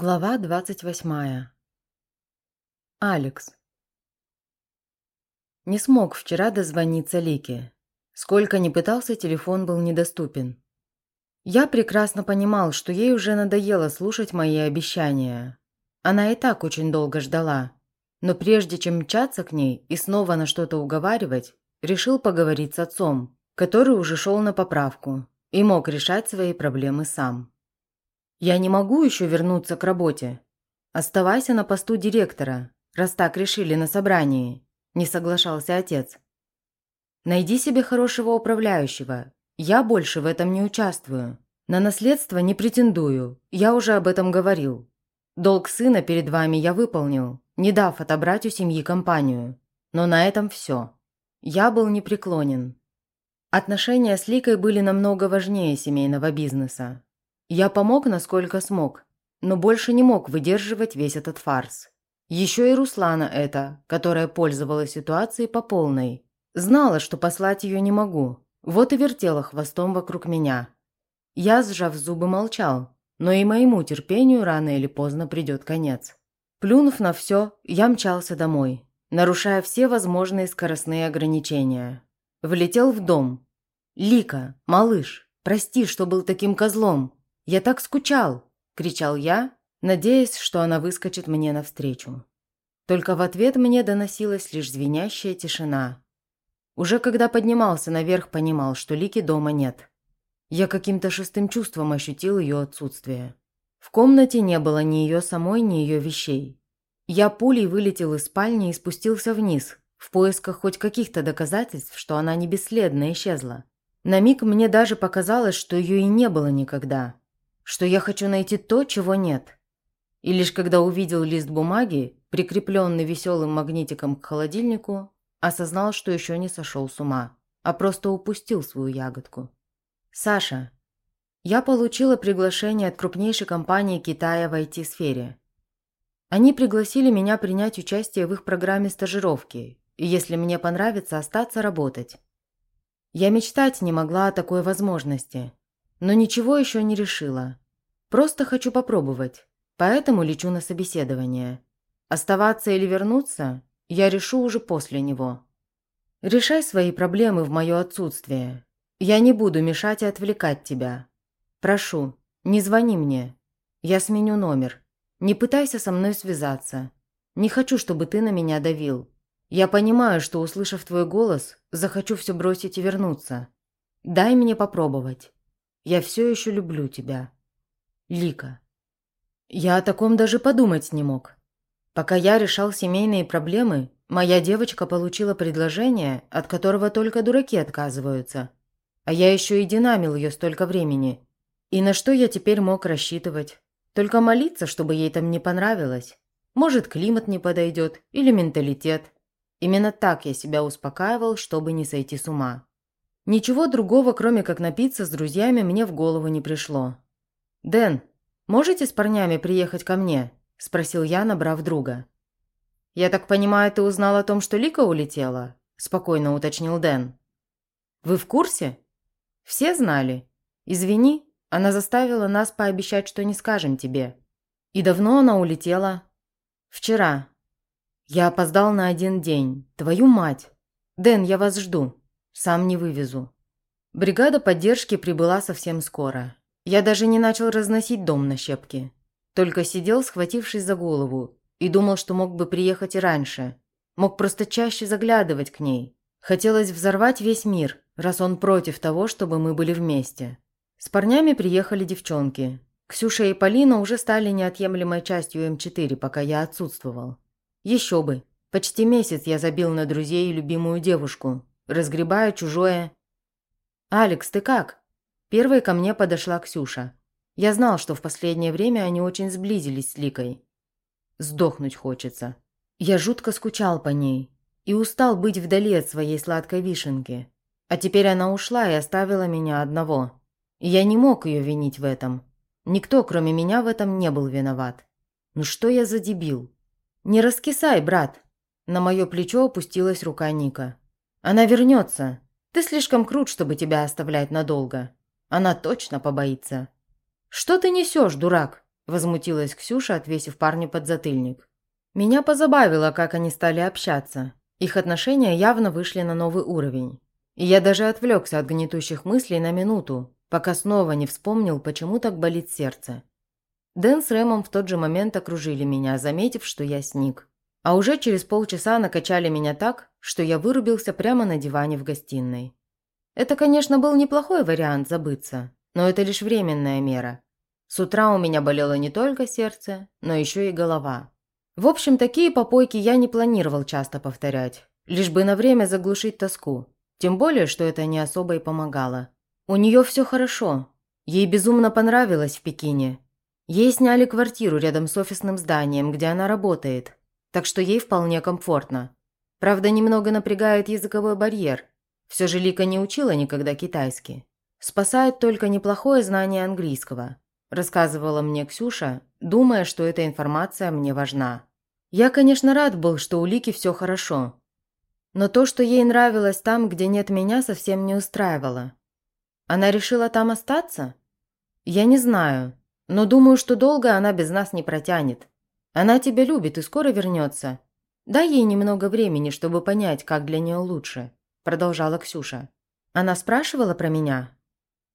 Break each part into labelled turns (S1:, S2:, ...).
S1: Глава двадцать восьмая. Алекс. Не смог вчера дозвониться Лике. Сколько ни пытался, телефон был недоступен. Я прекрасно понимал, что ей уже надоело слушать мои обещания. Она и так очень долго ждала. Но прежде чем мчаться к ней и снова на что-то уговаривать, решил поговорить с отцом, который уже шел на поправку и мог решать свои проблемы сам. «Я не могу еще вернуться к работе. Оставайся на посту директора, раз так решили на собрании», – не соглашался отец. «Найди себе хорошего управляющего. Я больше в этом не участвую. На наследство не претендую, я уже об этом говорил. Долг сына перед вами я выполнил, не дав отобрать у семьи компанию. Но на этом все. Я был непреклонен. Отношения с Ликой были намного важнее семейного бизнеса. Я помог, насколько смог, но больше не мог выдерживать весь этот фарс. Еще и Руслана эта, которая пользовалась ситуацией по полной. Знала, что послать ее не могу. Вот и вертела хвостом вокруг меня. Я, сжав зубы, молчал, но и моему терпению рано или поздно придет конец. Плюнув на все, я мчался домой, нарушая все возможные скоростные ограничения. Влетел в дом. «Лика, малыш, прости, что был таким козлом. «Я так скучал!» – кричал я, надеясь, что она выскочит мне навстречу. Только в ответ мне доносилась лишь звенящая тишина. Уже когда поднимался наверх, понимал, что Лики дома нет. Я каким-то шестым чувством ощутил ее отсутствие. В комнате не было ни ее самой, ни ее вещей. Я пулей вылетел из спальни и спустился вниз, в поисках хоть каких-то доказательств, что она не бесследно исчезла. На миг мне даже показалось, что ее и не было никогда что я хочу найти то, чего нет. И лишь когда увидел лист бумаги, прикрепленный веселым магнитиком к холодильнику, осознал, что еще не сошел с ума, а просто упустил свою ягодку. «Саша, я получила приглашение от крупнейшей компании Китая в IT-сфере. Они пригласили меня принять участие в их программе стажировки, и если мне понравится, остаться работать. Я мечтать не могла о такой возможности, но ничего еще не решила. Просто хочу попробовать, поэтому лечу на собеседование. Оставаться или вернуться я решу уже после него. Решай свои проблемы в мое отсутствие. Я не буду мешать и отвлекать тебя. Прошу, не звони мне. Я сменю номер. Не пытайся со мной связаться. Не хочу, чтобы ты на меня давил. Я понимаю, что, услышав твой голос, захочу все бросить и вернуться. Дай мне попробовать. Я все еще люблю тебя. Лика. Я о таком даже подумать не мог. Пока я решал семейные проблемы, моя девочка получила предложение, от которого только дураки отказываются. А я еще и динамил ее столько времени. И на что я теперь мог рассчитывать? Только молиться, чтобы ей там не понравилось. Может, климат не подойдет или менталитет. Именно так я себя успокаивал, чтобы не сойти с ума. Ничего другого, кроме как напиться с друзьями, мне в голову не пришло. «Дэн, можете с парнями приехать ко мне?» – спросил я, набрав друга. «Я так понимаю, ты узнал о том, что Лика улетела?» – спокойно уточнил Дэн. «Вы в курсе?» «Все знали. Извини, она заставила нас пообещать, что не скажем тебе. И давно она улетела?» «Вчера. Я опоздал на один день. Твою мать! Дэн, я вас жду». Сам не вывезу. Бригада поддержки прибыла совсем скоро. Я даже не начал разносить дом на щепки. Только сидел, схватившись за голову, и думал, что мог бы приехать и раньше. Мог просто чаще заглядывать к ней. Хотелось взорвать весь мир, раз он против того, чтобы мы были вместе. С парнями приехали девчонки. Ксюша и Полина уже стали неотъемлемой частью М4, пока я отсутствовал. Еще бы. Почти месяц я забил на друзей и любимую девушку, разгребая чужое. «Алекс, ты как?» Первой ко мне подошла Ксюша. Я знал, что в последнее время они очень сблизились с Ликой. Сдохнуть хочется. Я жутко скучал по ней и устал быть вдали от своей сладкой вишенки. А теперь она ушла и оставила меня одного. И я не мог ее винить в этом. Никто, кроме меня, в этом не был виноват. Ну что я за дебил? Не раскисай, брат. На мое плечо опустилась рука Ника. Она вернется. Ты слишком крут, чтобы тебя оставлять надолго. Она точно побоится. Что ты несешь, дурак? возмутилась Ксюша, отвесив парню подзатыльник. Меня позабавило, как они стали общаться. Их отношения явно вышли на новый уровень. И я даже отвлекся от гнетущих мыслей на минуту, пока снова не вспомнил, почему так болит сердце. Дэн с Рэмом в тот же момент окружили меня, заметив, что я сник. А уже через полчаса накачали меня так, что я вырубился прямо на диване в гостиной. Это, конечно, был неплохой вариант забыться, но это лишь временная мера. С утра у меня болело не только сердце, но еще и голова. В общем, такие попойки я не планировал часто повторять, лишь бы на время заглушить тоску. Тем более, что это не особо и помогало. У нее все хорошо. Ей безумно понравилось в Пекине. Ей сняли квартиру рядом с офисным зданием, где она работает. Так что ей вполне комфортно. Правда, немного напрягает языковой барьер. Все же Лика не учила никогда китайский. Спасает только неплохое знание английского. Рассказывала мне Ксюша, думая, что эта информация мне важна. Я, конечно, рад был, что у Лики все хорошо. Но то, что ей нравилось там, где нет меня, совсем не устраивало. Она решила там остаться? Я не знаю, но думаю, что долго она без нас не протянет. Она тебя любит и скоро вернется. Дай ей немного времени, чтобы понять, как для нее лучше», – продолжала Ксюша. Она спрашивала про меня?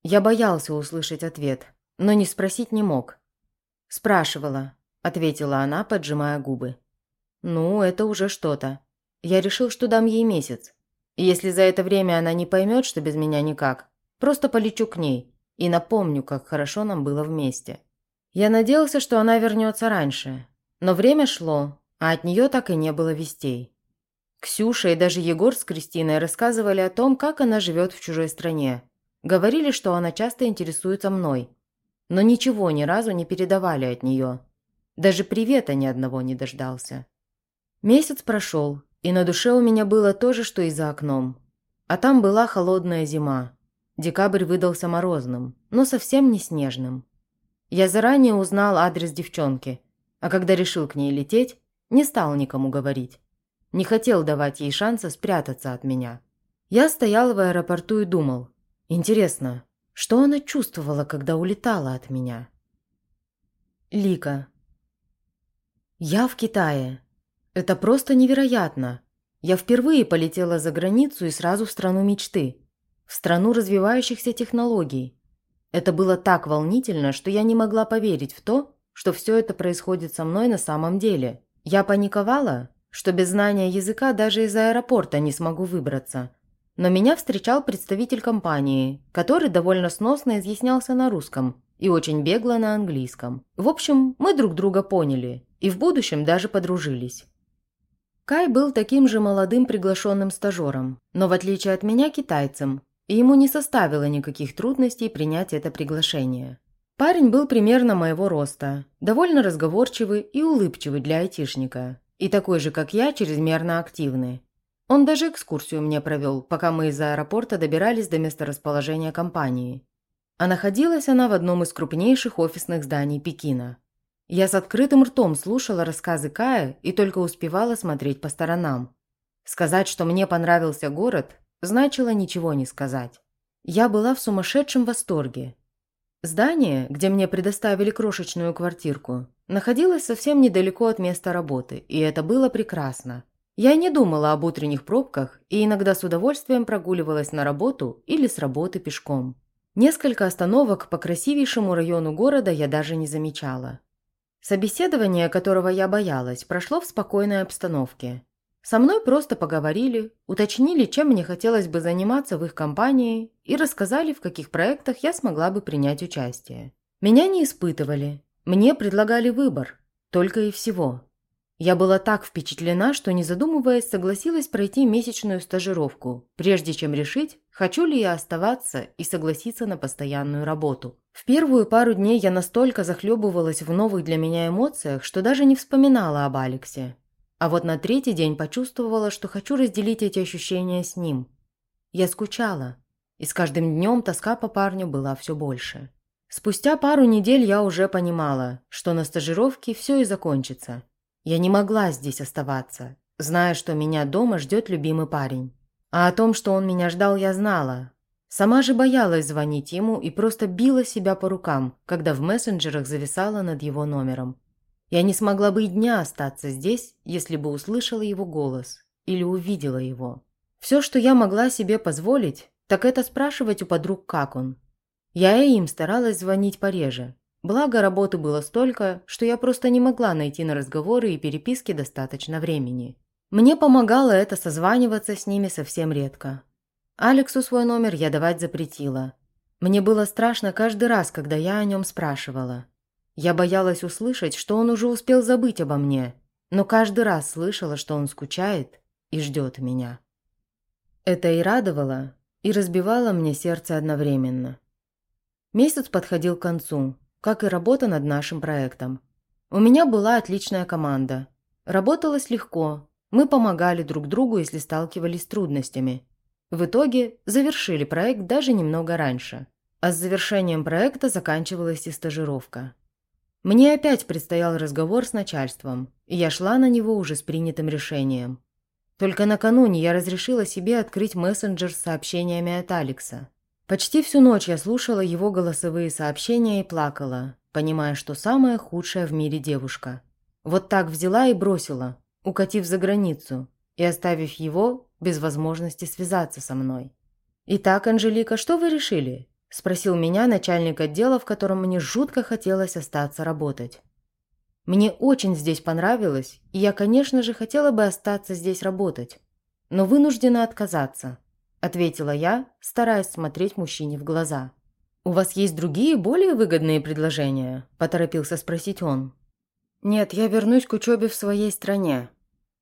S1: Я боялся услышать ответ, но не спросить не мог. «Спрашивала», – ответила она, поджимая губы. «Ну, это уже что-то. Я решил, что дам ей месяц. Если за это время она не поймет, что без меня никак, Просто полечу к ней и напомню, как хорошо нам было вместе. Я надеялся, что она вернется раньше, но время шло, а от нее так и не было вестей. Ксюша и даже Егор с Кристиной рассказывали о том, как она живет в чужой стране. Говорили, что она часто интересуется мной, но ничего ни разу не передавали от нее. Даже привета ни одного не дождался. Месяц прошел, и на душе у меня было то же, что и за окном. А там была холодная зима. Декабрь выдался морозным, но совсем не снежным. Я заранее узнал адрес девчонки, а когда решил к ней лететь, не стал никому говорить. Не хотел давать ей шанса спрятаться от меня. Я стоял в аэропорту и думал, интересно, что она чувствовала, когда улетала от меня? Лика. Я в Китае. Это просто невероятно. Я впервые полетела за границу и сразу в страну мечты – в страну развивающихся технологий. Это было так волнительно, что я не могла поверить в то, что все это происходит со мной на самом деле. Я паниковала, что без знания языка даже из аэропорта не смогу выбраться. Но меня встречал представитель компании, который довольно сносно изъяснялся на русском и очень бегло на английском. В общем, мы друг друга поняли и в будущем даже подружились. Кай был таким же молодым приглашенным стажером, но в отличие от меня китайцем, и ему не составило никаких трудностей принять это приглашение. Парень был примерно моего роста, довольно разговорчивый и улыбчивый для айтишника, и такой же, как я, чрезмерно активный. Он даже экскурсию мне провел, пока мы из аэропорта добирались до месторасположения компании. А находилась она в одном из крупнейших офисных зданий Пекина. Я с открытым ртом слушала рассказы Кая и только успевала смотреть по сторонам. Сказать, что мне понравился город, значило ничего не сказать. Я была в сумасшедшем восторге. Здание, где мне предоставили крошечную квартирку, находилось совсем недалеко от места работы, и это было прекрасно. Я не думала об утренних пробках и иногда с удовольствием прогуливалась на работу или с работы пешком. Несколько остановок по красивейшему району города я даже не замечала. Собеседование, которого я боялась, прошло в спокойной обстановке. Со мной просто поговорили, уточнили, чем мне хотелось бы заниматься в их компании и рассказали, в каких проектах я смогла бы принять участие. Меня не испытывали, мне предлагали выбор, только и всего. Я была так впечатлена, что, не задумываясь, согласилась пройти месячную стажировку, прежде чем решить, хочу ли я оставаться и согласиться на постоянную работу. В первую пару дней я настолько захлебывалась в новых для меня эмоциях, что даже не вспоминала об Алексе. А вот на третий день почувствовала, что хочу разделить эти ощущения с ним. Я скучала, и с каждым днем тоска по парню была все больше. Спустя пару недель я уже понимала, что на стажировке все и закончится. Я не могла здесь оставаться, зная, что меня дома ждет любимый парень. А о том, что он меня ждал, я знала. Сама же боялась звонить ему и просто била себя по рукам, когда в мессенджерах зависала над его номером. Я не смогла бы и дня остаться здесь, если бы услышала его голос или увидела его. Все, что я могла себе позволить, так это спрашивать у подруг, как он. Я и им старалась звонить пореже. Благо, работы было столько, что я просто не могла найти на разговоры и переписки достаточно времени. Мне помогало это созваниваться с ними совсем редко. Алексу свой номер я давать запретила. Мне было страшно каждый раз, когда я о нем спрашивала. Я боялась услышать, что он уже успел забыть обо мне, но каждый раз слышала, что он скучает и ждет меня. Это и радовало, и разбивало мне сердце одновременно. Месяц подходил к концу, как и работа над нашим проектом. У меня была отличная команда. Работалось легко, мы помогали друг другу, если сталкивались с трудностями. В итоге завершили проект даже немного раньше. А с завершением проекта заканчивалась и стажировка. Мне опять предстоял разговор с начальством, и я шла на него уже с принятым решением. Только накануне я разрешила себе открыть мессенджер с сообщениями от Алекса. Почти всю ночь я слушала его голосовые сообщения и плакала, понимая, что самая худшая в мире девушка. Вот так взяла и бросила, укатив за границу и оставив его без возможности связаться со мной. «Итак, Анжелика, что вы решили?» – спросил меня начальник отдела, в котором мне жутко хотелось остаться работать. Мне очень здесь понравилось, и я, конечно же, хотела бы остаться здесь работать, но вынуждена отказаться, ответила я, стараясь смотреть мужчине в глаза. «У вас есть другие, более выгодные предложения?» – поторопился спросить он. «Нет, я вернусь к учебе в своей стране.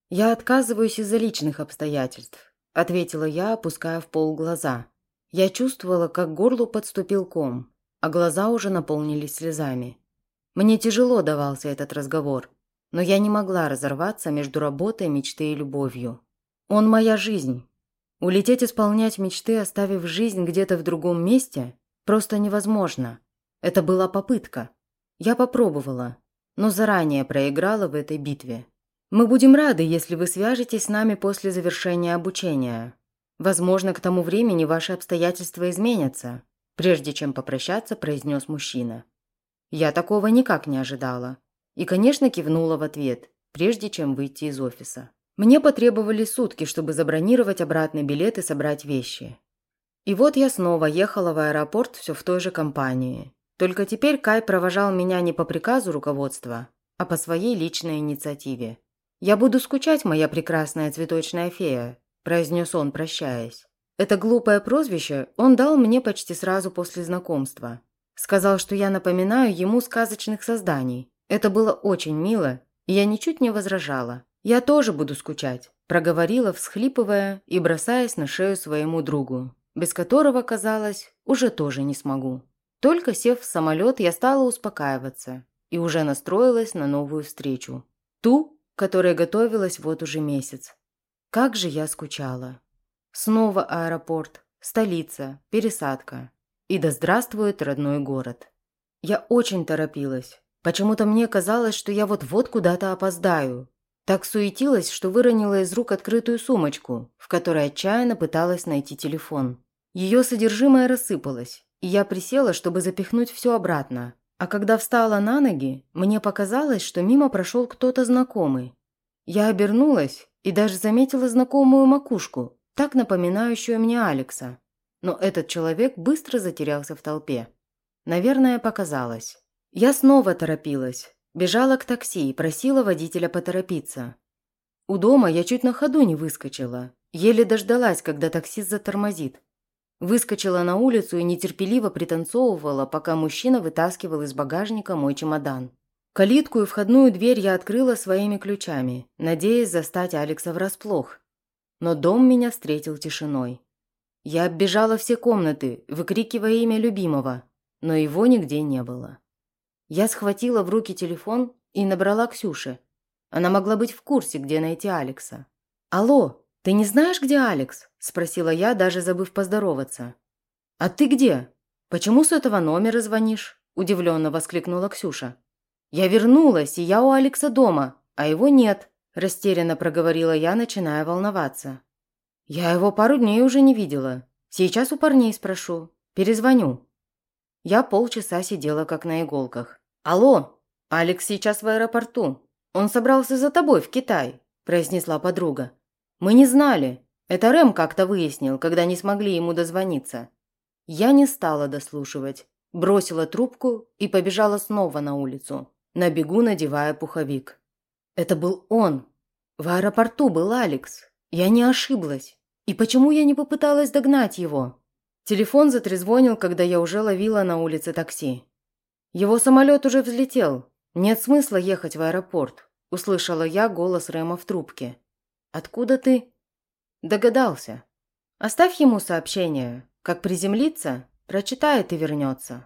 S1: Я отказываюсь из-за личных обстоятельств», – ответила я, опуская в пол глаза. Я чувствовала, как горлу подступил ком, а глаза уже наполнились слезами. Мне тяжело давался этот разговор, но я не могла разорваться между работой, мечтой и любовью. Он моя жизнь. Улететь исполнять мечты, оставив жизнь где-то в другом месте, просто невозможно. Это была попытка. Я попробовала, но заранее проиграла в этой битве. Мы будем рады, если вы свяжетесь с нами после завершения обучения. Возможно, к тому времени ваши обстоятельства изменятся, прежде чем попрощаться, произнес мужчина. Я такого никак не ожидала. И, конечно, кивнула в ответ, прежде чем выйти из офиса. Мне потребовались сутки, чтобы забронировать обратный билет и собрать вещи. И вот я снова ехала в аэропорт все в той же компании. Только теперь Кай провожал меня не по приказу руководства, а по своей личной инициативе. «Я буду скучать, моя прекрасная цветочная фея», – произнес он, прощаясь. Это глупое прозвище он дал мне почти сразу после знакомства. Сказал, что я напоминаю ему сказочных созданий. Это было очень мило, и я ничуть не возражала. «Я тоже буду скучать», – проговорила, всхлипывая и бросаясь на шею своему другу, без которого, казалось, уже тоже не смогу. Только сев в самолет, я стала успокаиваться и уже настроилась на новую встречу. Ту, которой готовилась вот уже месяц. Как же я скучала. Снова аэропорт, столица, пересадка. И да здравствует родной город. Я очень торопилась. Почему-то мне казалось, что я вот-вот куда-то опоздаю. Так суетилась, что выронила из рук открытую сумочку, в которой отчаянно пыталась найти телефон. Ее содержимое рассыпалось, и я присела, чтобы запихнуть все обратно. А когда встала на ноги, мне показалось, что мимо прошел кто-то знакомый. Я обернулась и даже заметила знакомую макушку, так напоминающую мне Алекса. Но этот человек быстро затерялся в толпе. Наверное, показалось. Я снова торопилась. Бежала к такси и просила водителя поторопиться. У дома я чуть на ходу не выскочила. Еле дождалась, когда таксист затормозит. Выскочила на улицу и нетерпеливо пританцовывала, пока мужчина вытаскивал из багажника мой чемодан. Калитку и входную дверь я открыла своими ключами, надеясь застать Алекса врасплох. Но дом меня встретил тишиной. Я оббежала все комнаты, выкрикивая имя любимого, но его нигде не было. Я схватила в руки телефон и набрала Ксюше. Она могла быть в курсе, где найти Алекса. «Алло, ты не знаешь, где Алекс?» – спросила я, даже забыв поздороваться. «А ты где? Почему с этого номера звонишь?» – удивленно воскликнула Ксюша. «Я вернулась, и я у Алекса дома, а его нет», – растерянно проговорила я, начиная волноваться. «Я его пару дней уже не видела. Сейчас у парней спрошу. Перезвоню». Я полчаса сидела как на иголках. «Алло, Алекс сейчас в аэропорту. Он собрался за тобой в Китай», – произнесла подруга. «Мы не знали. Это Рэм как-то выяснил, когда не смогли ему дозвониться». Я не стала дослушивать. Бросила трубку и побежала снова на улицу, на бегу надевая пуховик. Это был он. В аэропорту был Алекс. Я не ошиблась. И почему я не попыталась догнать его? Телефон затрезвонил, когда я уже ловила на улице такси. Его самолет уже взлетел. Нет смысла ехать в аэропорт. Услышала я голос Рэма в трубке. «Откуда ты?» «Догадался. Оставь ему сообщение. Как приземлиться, прочитает и вернется».